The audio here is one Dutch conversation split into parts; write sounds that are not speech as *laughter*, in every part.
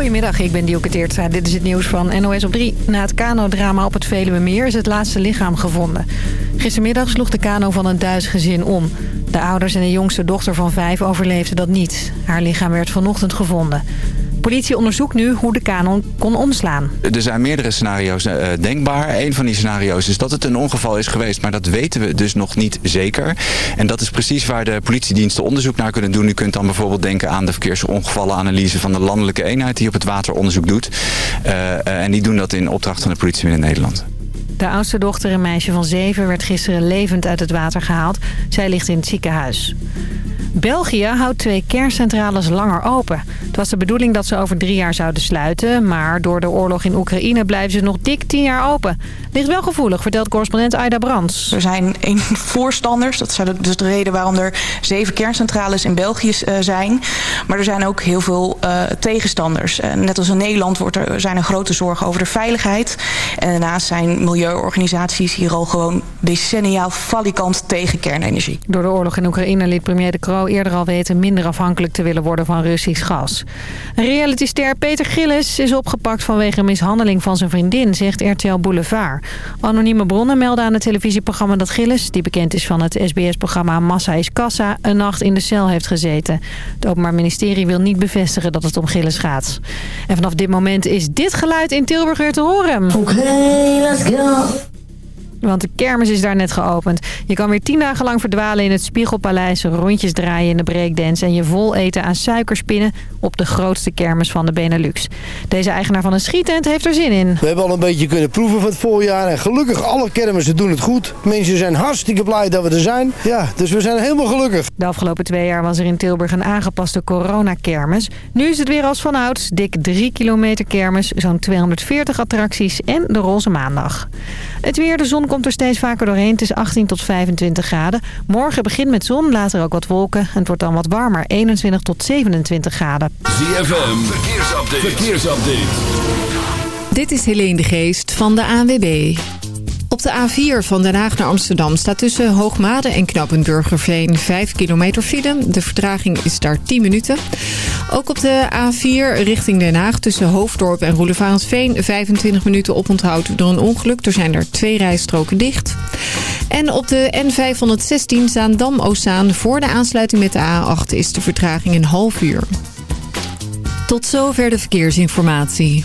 Goedemiddag, ik ben Dielke. Dit is het nieuws van NOS op 3. Na het kanodrama op het Veluwemeer is het laatste lichaam gevonden. Gistermiddag sloeg de kano van een Duits gezin om. De ouders en de jongste dochter van vijf overleefden dat niet. Haar lichaam werd vanochtend gevonden. Politie onderzoekt nu hoe de kanon kon omslaan. Er zijn meerdere scenario's uh, denkbaar. Een van die scenario's is dat het een ongeval is geweest. Maar dat weten we dus nog niet zeker. En dat is precies waar de politiediensten onderzoek naar kunnen doen. U kunt dan bijvoorbeeld denken aan de verkeersongevallenanalyse van de landelijke eenheid die op het water onderzoek doet. Uh, uh, en die doen dat in opdracht van de politie in Nederland. De oudste dochter, een meisje van zeven, werd gisteren levend uit het water gehaald. Zij ligt in het ziekenhuis. België houdt twee kerncentrales langer open. Het was de bedoeling dat ze over drie jaar zouden sluiten... maar door de oorlog in Oekraïne blijven ze nog dik tien jaar open. Ligt wel gevoelig, vertelt correspondent Aida Brands. Er zijn voorstanders. Dat is dus de reden waarom er zeven kerncentrales in België uh, zijn. Maar er zijn ook heel veel uh, tegenstanders. Net als in Nederland wordt er, zijn er grote zorgen over de veiligheid. En daarnaast zijn milieuorganisaties hier al gewoon decenniaal falikant tegen kernenergie. Door de oorlog in Oekraïne liet premier De Croo eerder al weten minder afhankelijk te willen worden van Russisch gas. Realityster Peter Gillis is opgepakt vanwege mishandeling van zijn vriendin, zegt RTL Boulevard. Anonieme bronnen melden aan het televisieprogramma dat Gillis, die bekend is van het SBS-programma Massa is Kassa, een nacht in de cel heeft gezeten. Het Openbaar Ministerie wil niet bevestigen dat het om Gillis gaat. En vanaf dit moment is dit geluid in Tilburg weer te horen. Oké, okay, let's go. Want de kermis is daar net geopend. Je kan weer tien dagen lang verdwalen in het Spiegelpaleis... rondjes draaien in de breakdance... en je vol eten aan suikerspinnen op de grootste kermis van de Benelux. Deze eigenaar van een schietent heeft er zin in. We hebben al een beetje kunnen proeven van het voorjaar... en gelukkig alle kermissen doen het goed. Mensen zijn hartstikke blij dat we er zijn. Ja, dus we zijn helemaal gelukkig. De afgelopen twee jaar was er in Tilburg een aangepaste coronakermis. Nu is het weer als vanouds. Dik drie kilometer kermis, zo'n 240 attracties en de roze maandag. Het weer, de zon komt er steeds vaker doorheen. Het is 18 tot 25 graden. Morgen begint met zon, later ook wat wolken. Het wordt dan wat warmer, 21 tot 27 graden. ZFM, verkeersupdate. verkeersupdate. Dit is Helene de Geest van de ANWB. Op de A4 van Den Haag naar Amsterdam staat tussen Hoogmade en Knappenburgerveen 5 kilometer file. De vertraging is daar 10 minuten. Ook op de A4 richting Den Haag tussen Hoofddorp en Roelevarensveen 25 minuten oponthoud door een ongeluk. Er zijn er twee rijstroken dicht. En op de N516 Zaandam-Oostzaan voor de aansluiting met de A8 is de vertraging een half uur. Tot zover de verkeersinformatie.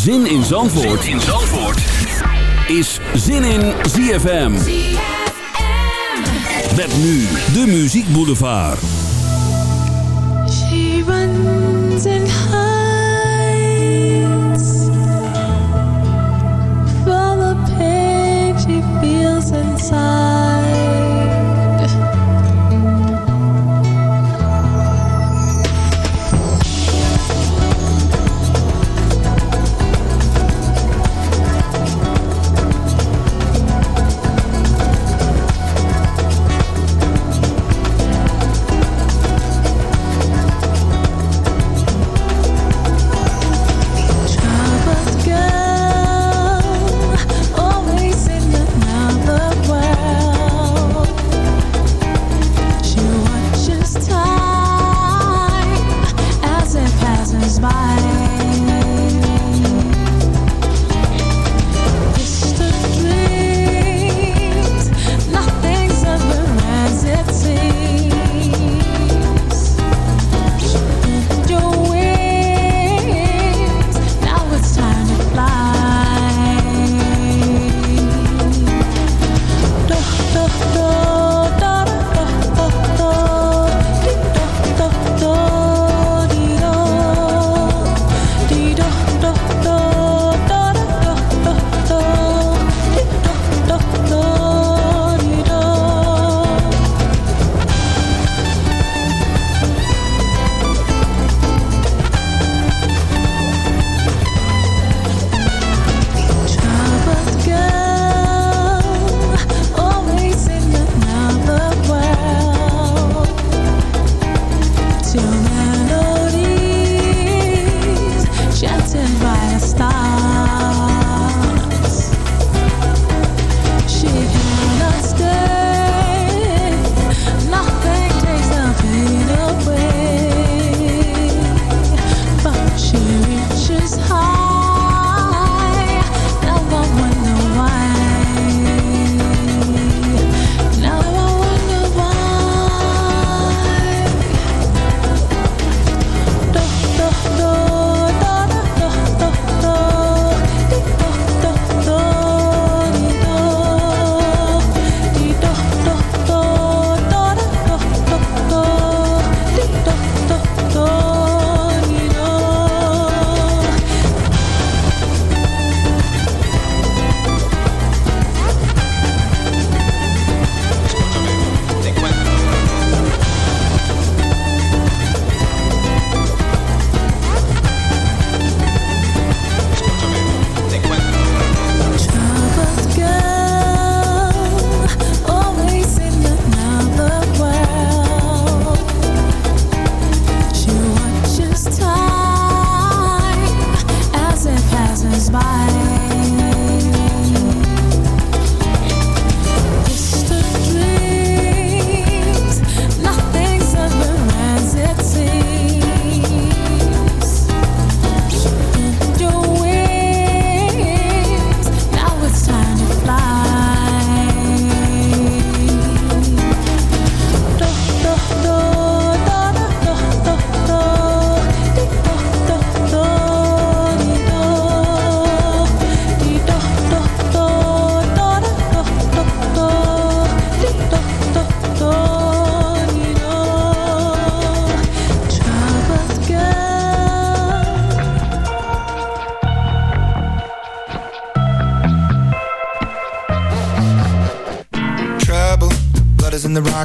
Zin in Zandvoort, zin in Zandvoort. is Zin in ZFM. ZFM. Met nu de Muziek Boulevard. She runs and hides From a pain she feels inside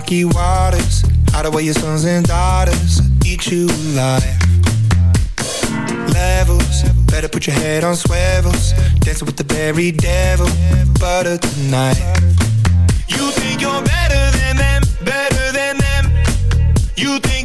rocky waters Hide away your sons and daughters Eat you alive. Levels Better put your head on swivels Dancing with the very devil Butter tonight. You think you're better than them Better than them. You think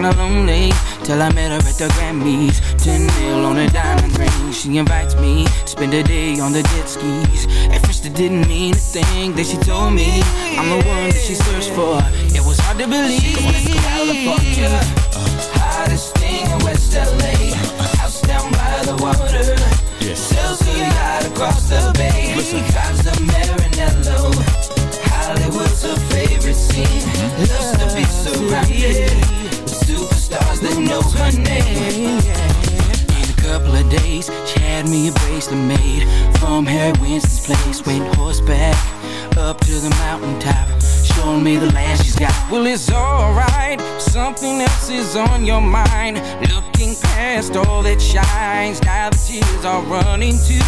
Kinda lonely. Till I met her at the Grammys. 10 mil on a diamond ring. She invites me, spend a day on the jet skis. At first it didn't mean a thing that she told me. I'm the one that she searched for. It was hard to believe. California, hottest thing in West LA. House down by the water. Sells her yacht across the bay. Drives a Maranello. Hollywood's her favorite scene. Loves to be surrounded name. In a couple of days, she had me a bracelet made from Harry Winston's place. Went horseback up to the mountaintop. Showing me the land she's got. Well, it's alright. Something else is on your mind. Looking past all that shines. Now the tears are running too.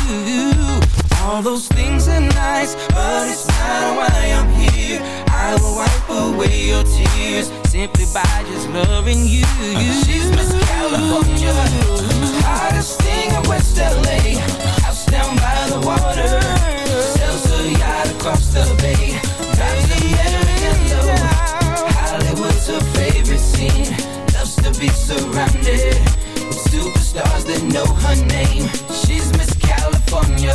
All those things are nice, but it's not why away your tears simply by just loving you. She's Miss California, hottest thing in West LA. House down by the water, sells her yacht across the bay. Drives a Maranello. Hollywood's her favorite scene. Loves to be surrounded with superstars that know her name. She's Miss California,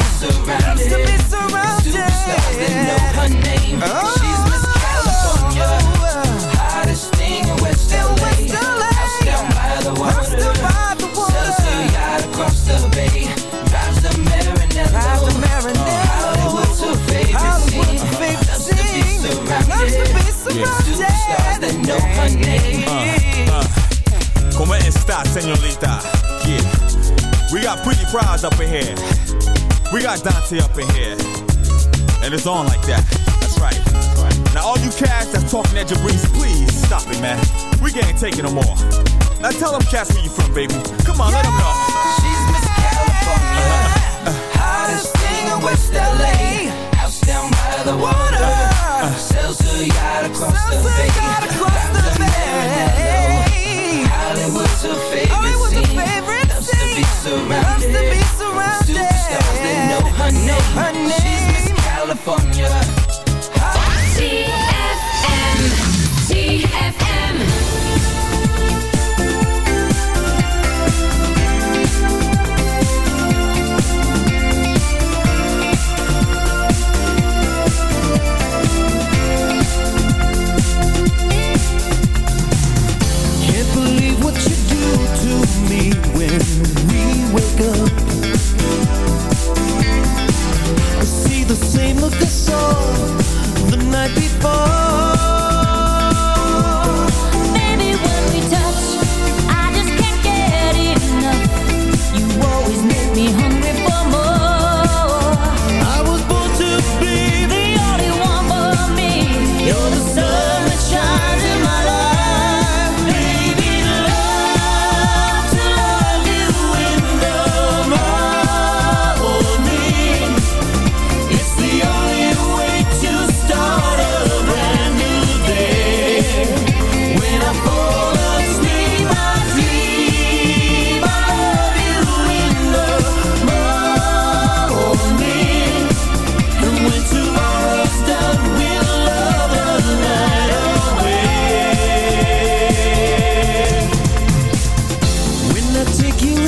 scene. Loves to be surrounded, superstars that know her name. She's Miss California, hottest thing in West LA. House down by the water, sells her yacht across the bay. Drives a Maranello. Hollywood's her favorite scene. Loves to be surrounded with superstars that know her name. Uh, ¿Cómo está, señorita? Yeah. We got pretty prize up in here. We got Dante up in here. And it's on like that. That's right. Now all you cats that's talking at Jabriz, please stop it, man. We can't take it no more. Now tell them cats where you from, baby. Come on, let them know. She's Miss California, *laughs* hottest thing in West LA. House down by the water, sells her yacht across the bay. Drives a Maranello. Hollywood's her favorite scene. Loves to be surrounded. That know her name. She's Miss California. soul the night before.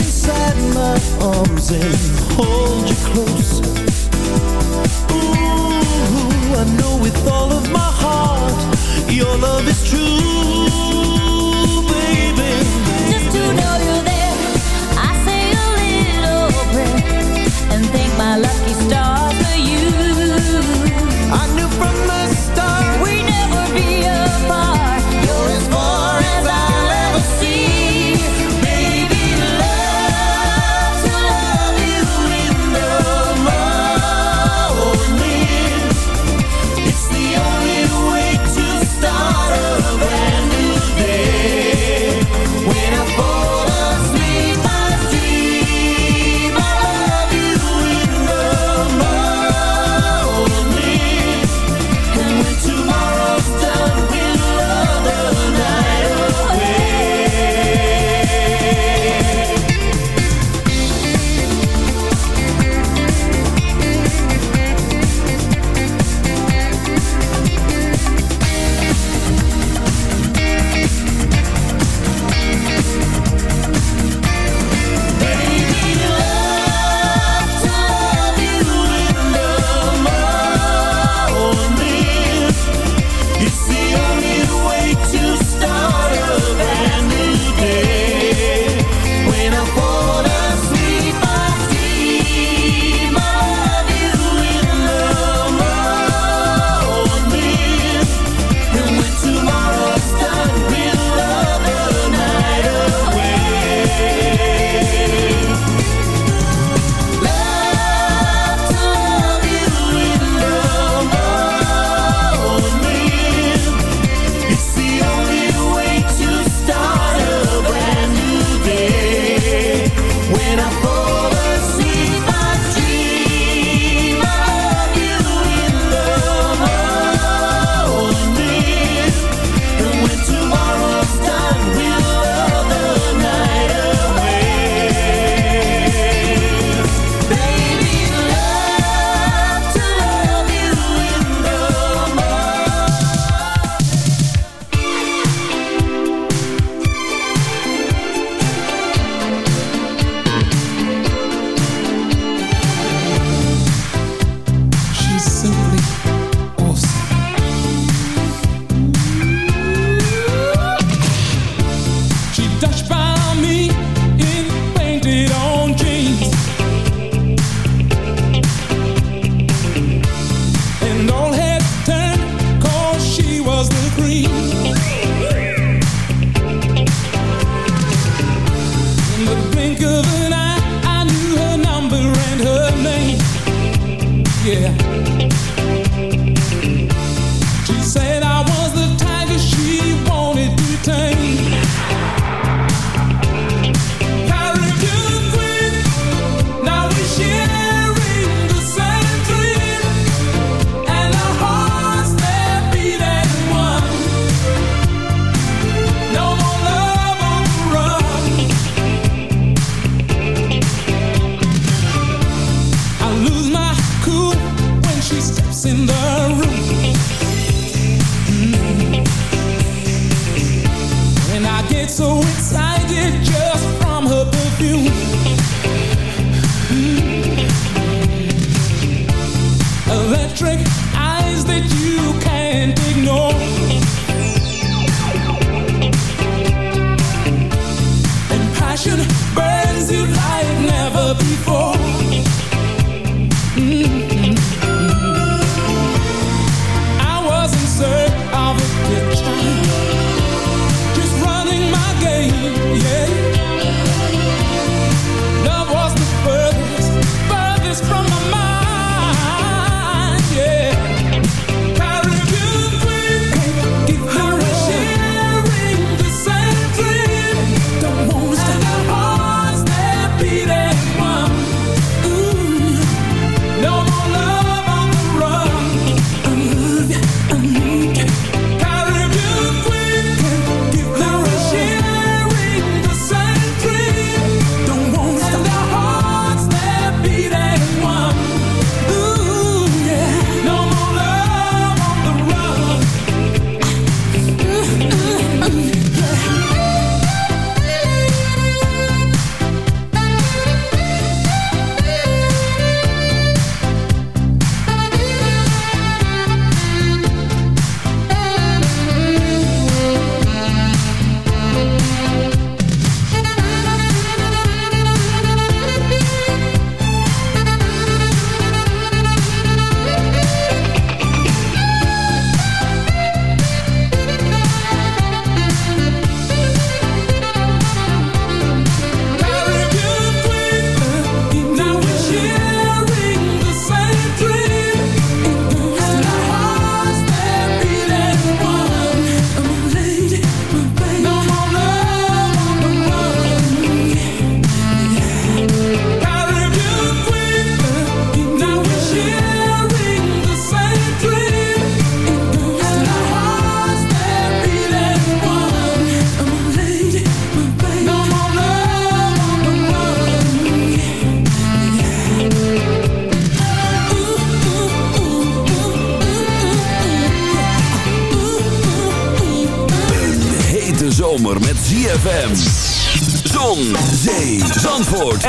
inside my arms and hold you close. Ooh, I know with all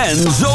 And so.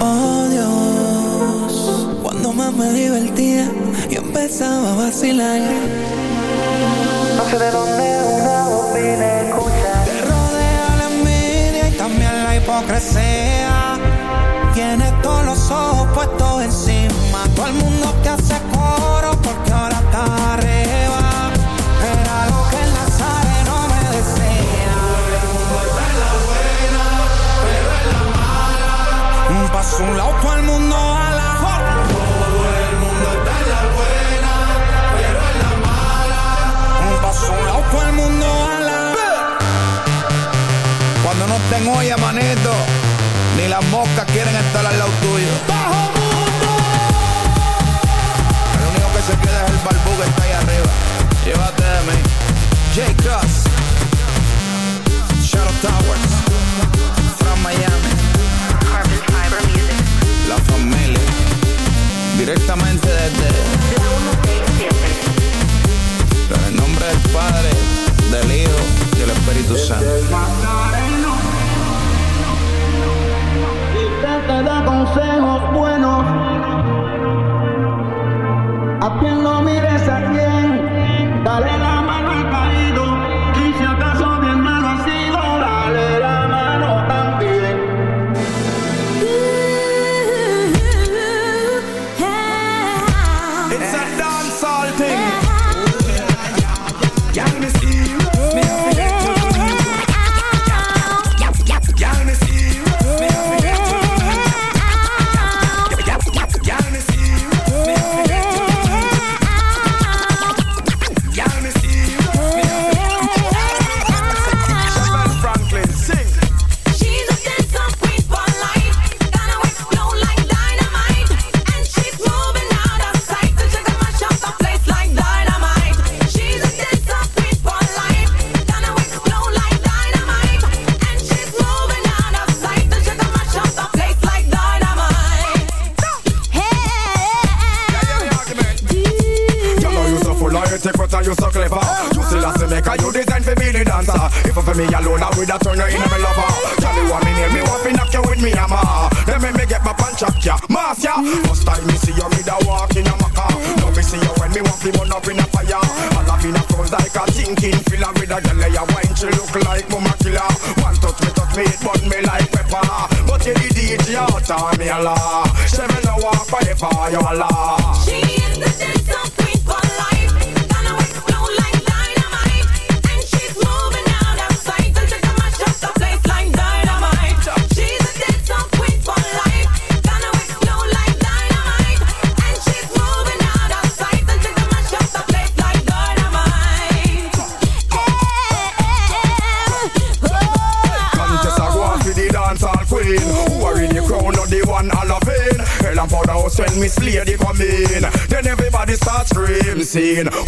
Oh Dios, cuando más me divertía, yo empezaba a vacilar. No sé de dónde una voz viene escucha. Te rodea la envidia y también la hipocresía. Tienes todos los ojos puestos encima. Todo el mundo te hace coro porque ahora está arriba Un lado cual mundo a la Todo el mundo está en la buena, pero en la mala. Paso un lado cual mundo a la Cuando no estén hoy, manito, ni las moscas quieren estar al lado tuyo. ¡Bajo mundo! El único que se queda es el barbú que está ahí arriba. Llévate de mí. J. scene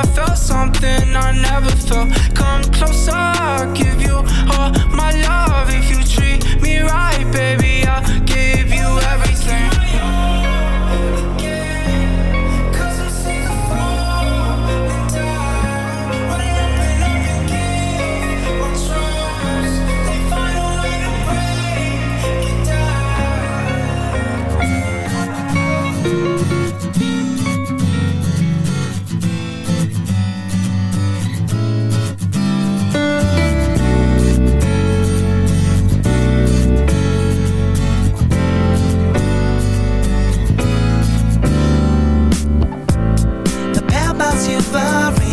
something I never felt. Come closer, I'll give you all my love if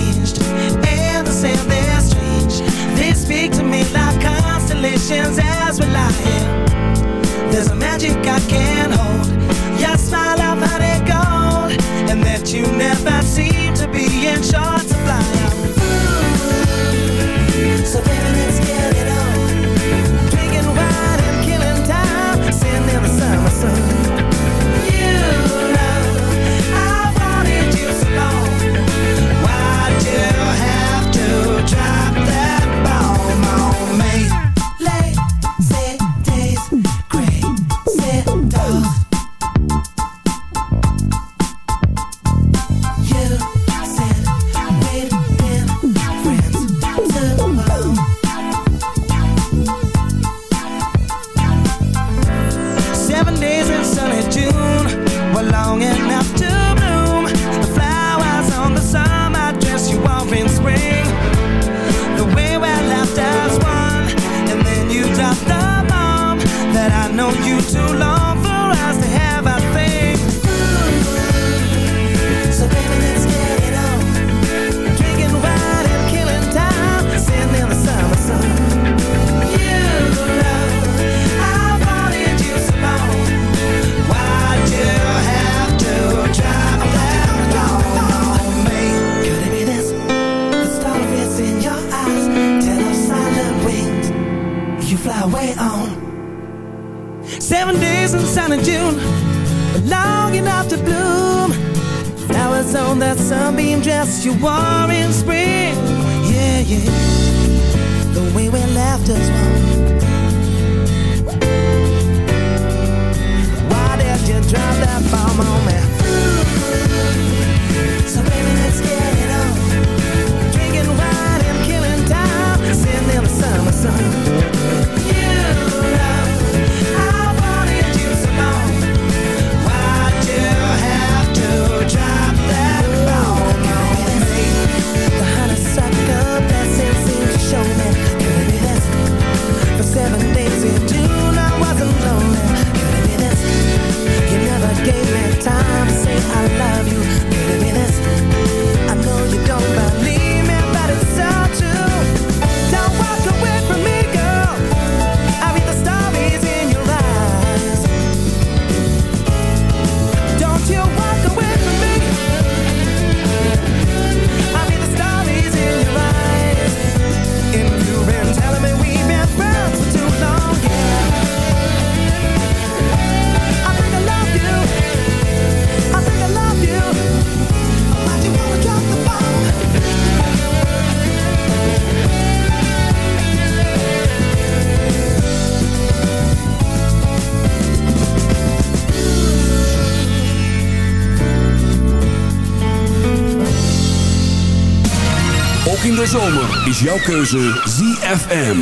de zomer is jouw keuze ZFM.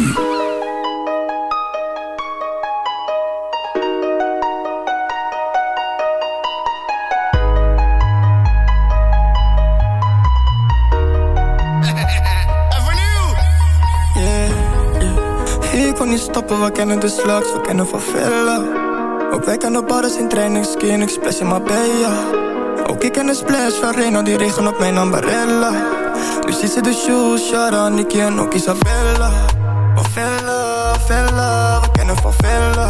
yeah. Ik wil niet stoppen, we kennen de slags, we kennen van Villa. Ook wij kennen badders in training, skin, ik splash in Marbella. Ook ik ken de splash van Reno, die regen op mijn ambarella. Lui si c'est de shoes, shot on Nicky and Oki Isabella We fella, fella, we kennen van fella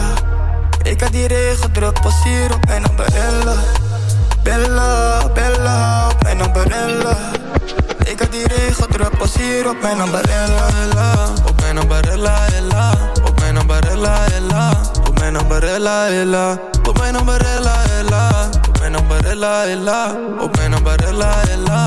Ik had die regen druk pas hier op mijn ambarella Bella, bella, op mijn ambarella Ik had die regen druk pas hier op mijn ambarella Ella, op mijn ambarella, ella Op mijn ambarella, ella Op mijn ambarella, ella Op mijn ambarella, ella Op mijn ambarella, ella Op mijn ambarella, ella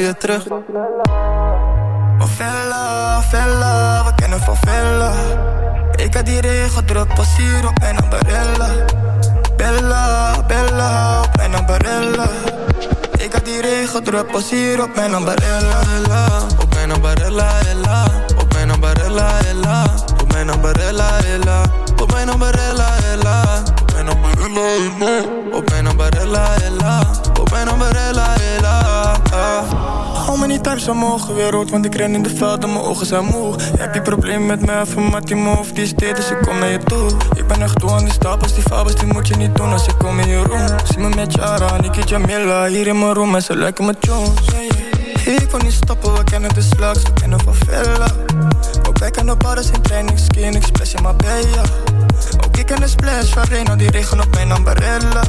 je terug. Favela, Vella, we kennen van Ik had die regen druk, pas op mijn ambarella Bella, Bella, op mijn ambarella Ik had die regen druk, pas hier op mijn ambarella Op mijn ambarella, ella. Op mijn ambarella, ella. Op mijn ambarella, ella. Op mijn ambarella, ella Op mijn ambarella, ella. Op mijn ambarella, ella. Op mijn ambarella, ella. Hou me niet thuis omhoog, weer rood, want ik ren in de veld en mijn ogen zijn moe. Heb je probleem met me, even mat mijn hoofd, die is dit, dus ik kom naar je toe. Ik ben echt toe aan die stapels, die fabels, die moet je niet doen. Als ik kom in je room Zie me met Jara, Niki Jamila, hier in mijn room en ze lijken me Jones Ik wil niet stoppen, we kennen de slags, we kennen van Vella. Ook wij kennen bars in training, skin, ik splash in Marbella De splash van Reno, die regen op mijn ambarella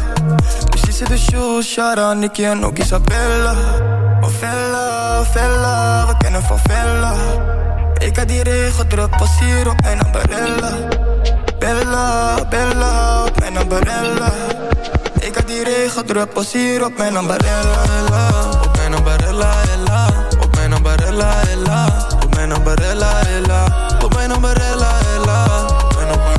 Dus die zit de shoes, Shara, Niki en ook Isabella. Oh Vella, we kennen van Ik had die regen druk, pas hier op mijn ambarella Bella, Bella, op mijn ambarella Ik had die regen druk, pas hier op mijn ambarella Op mijn ambarella, ella. Op mijn ambarella, ella. Op mijn ambarella, ella. Op mijn ambarella, ella. Op mijn ambarella, ella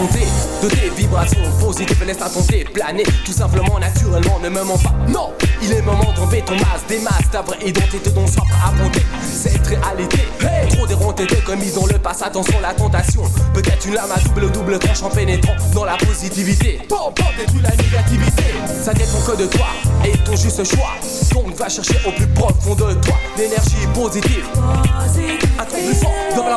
De tes vibrations positives, laisse-toi tenter, planer tout simplement, naturellement, ne me mens pas. Non, il est moment d'enlever ton masque, des masques, ta vraie identité dont prêt à monter cette réalité. Hey Trop déronté de commis dans le passé, attention la tentation. Peut-être une lame à double double tranche en pénétrant dans la positivité. Bon, bon, détruis la négativité. Ça dépend que de toi et ton juste choix. Donc va chercher au plus profond de toi l'énergie positive. Un plus fort dans la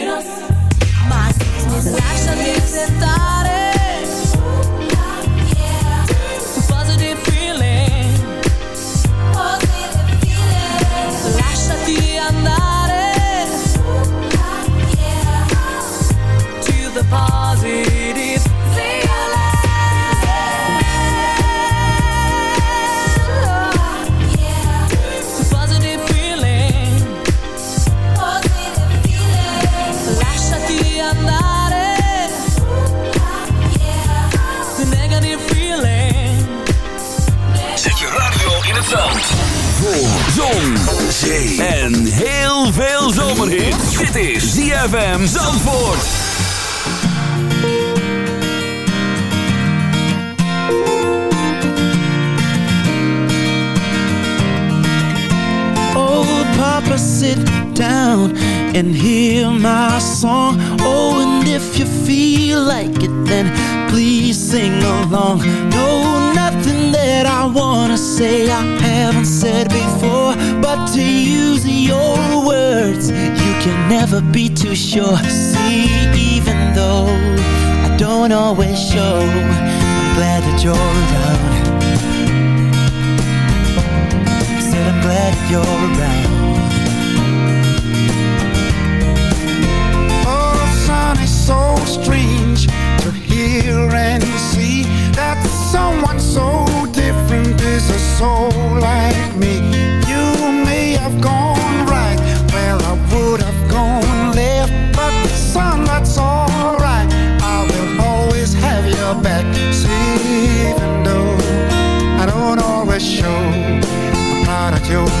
seu